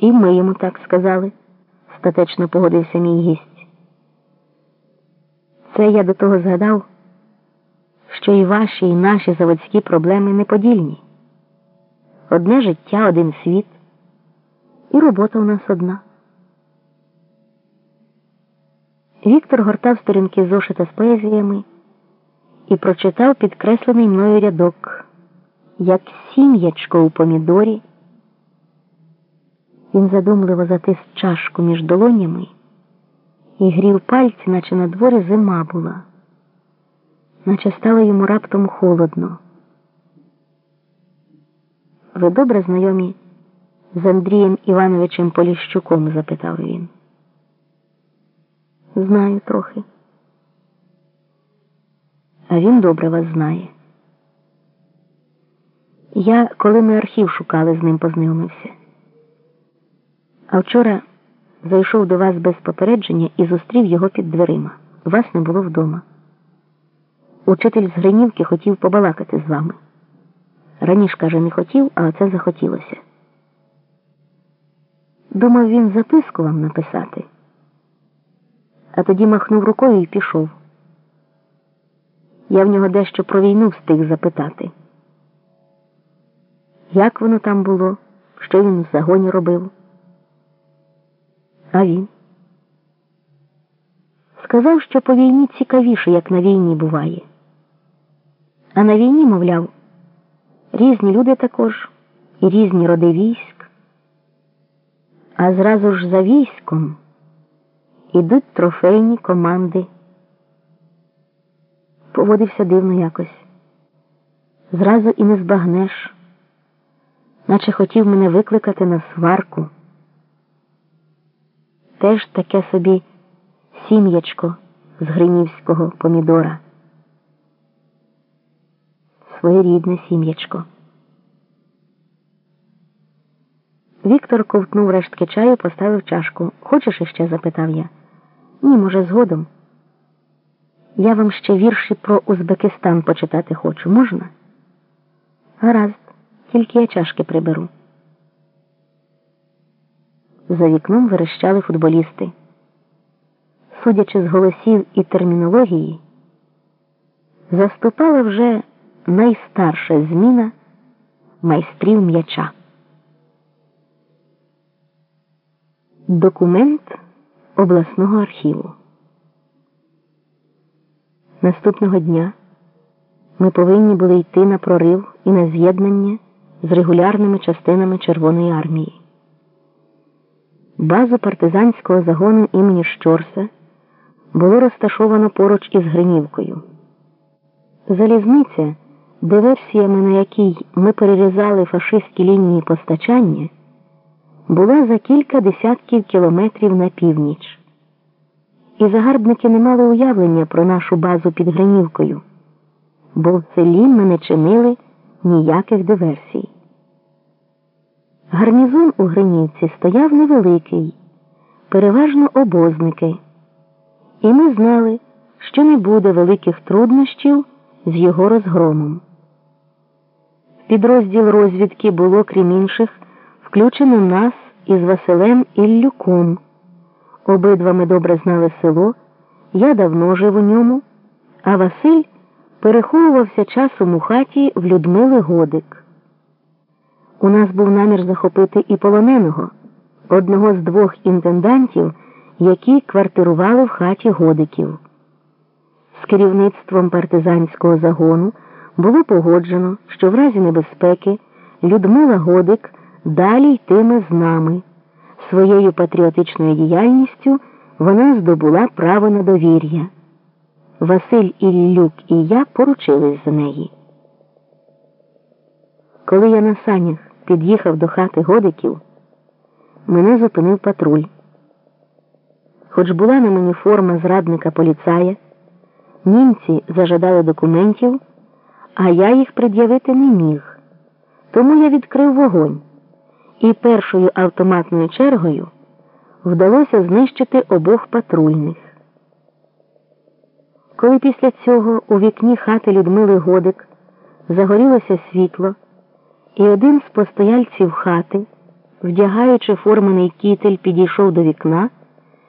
І ми йому так сказали, статечно погодився мій гість. Це я до того згадав, що і ваші, і наші заводські проблеми неподільні. Одне життя, один світ, і робота у нас одна. Віктор гортав сторінки зошита з поезіями і прочитав підкреслений мною рядок, як сім'ячко у помідорі. Він задумливо затис чашку між долонями і грів пальці, наче на дворі зима була, наче стало йому раптом холодно. Ви добре знайомі з Андрієм Івановичем Поліщуком? запитав він. Знаю трохи. А він добре вас знає. Я, коли ми архів шукали, з ним познайомився. А вчора зайшов до вас без попередження і зустрів його під дверима. Вас не було вдома. Учитель з Гринівки хотів побалакати з вами. Раніше, каже, не хотів, а оце захотілося. Думав він записку вам написати, а тоді махнув рукою і пішов. Я в нього дещо про війну встиг запитати. Як воно там було, що він в загоні робив? А він сказав, що по війні цікавіше, як на війні буває. А на війні, мовляв, різні люди також і різні роди військ. А зразу ж за військом ідуть трофейні команди. Поводився дивно якось. Зразу і не збагнеш, наче хотів мене викликати на сварку теж таке собі сім'ячко з гринівського помідора. Своєрідне сім'ячко. Віктор ковтнув рештки чаю, поставив чашку. Хочеш іще? запитав я. Ні, може, згодом. Я вам ще вірші про Узбекистан почитати хочу. Можна? Гаразд, тільки я чашки приберу. За вікном верещали футболісти. Судячи з голосів і термінології, заступала вже найстарша зміна майстрів м'яча. Документ обласного архіву. Наступного дня ми повинні були йти на прорив і на з'єднання з регулярними частинами Червоної армії. Базу партизанського загону імені Щорса було розташовано поруч із Гринівкою. Залізниця, диверсіями на якій ми перерізали фашистські лінії постачання, була за кілька десятків кілометрів на північ. І загарбники не мали уявлення про нашу базу під Гринівкою, бо в селі ми не чинили ніяких диверсій. Гарнізон у Гринівці стояв невеликий, переважно обозники, і ми знали, що не буде великих труднощів з його розгромом. підрозділ розвідки було, крім інших, включено нас із Василем Іллюком. Обидва ми добре знали село, я давно жив у ньому, а Василь переховувався часом у хаті в Людмили Годик. У нас був намір захопити і полоненого, одного з двох інтендантів, які квартирували в хаті годиків. З керівництвом партизанського загону було погоджено, що в разі небезпеки Людмила Годик далі йтиме з нами. Своєю патріотичною діяльністю вона здобула право на довір'я. Василь Іллюк і я поручились за неї. Коли я на санях під'їхав до хати годиків, мене зупинив патруль. Хоч була на мені форма зрадника поліцая, німці зажадали документів, а я їх пред'явити не міг. Тому я відкрив вогонь, і першою автоматною чергою вдалося знищити обох патрульних. Коли після цього у вікні хати Людмили Годик загорілося світло і один з постояльців хати вдягаючи форманий кітель, підійшов до вікна.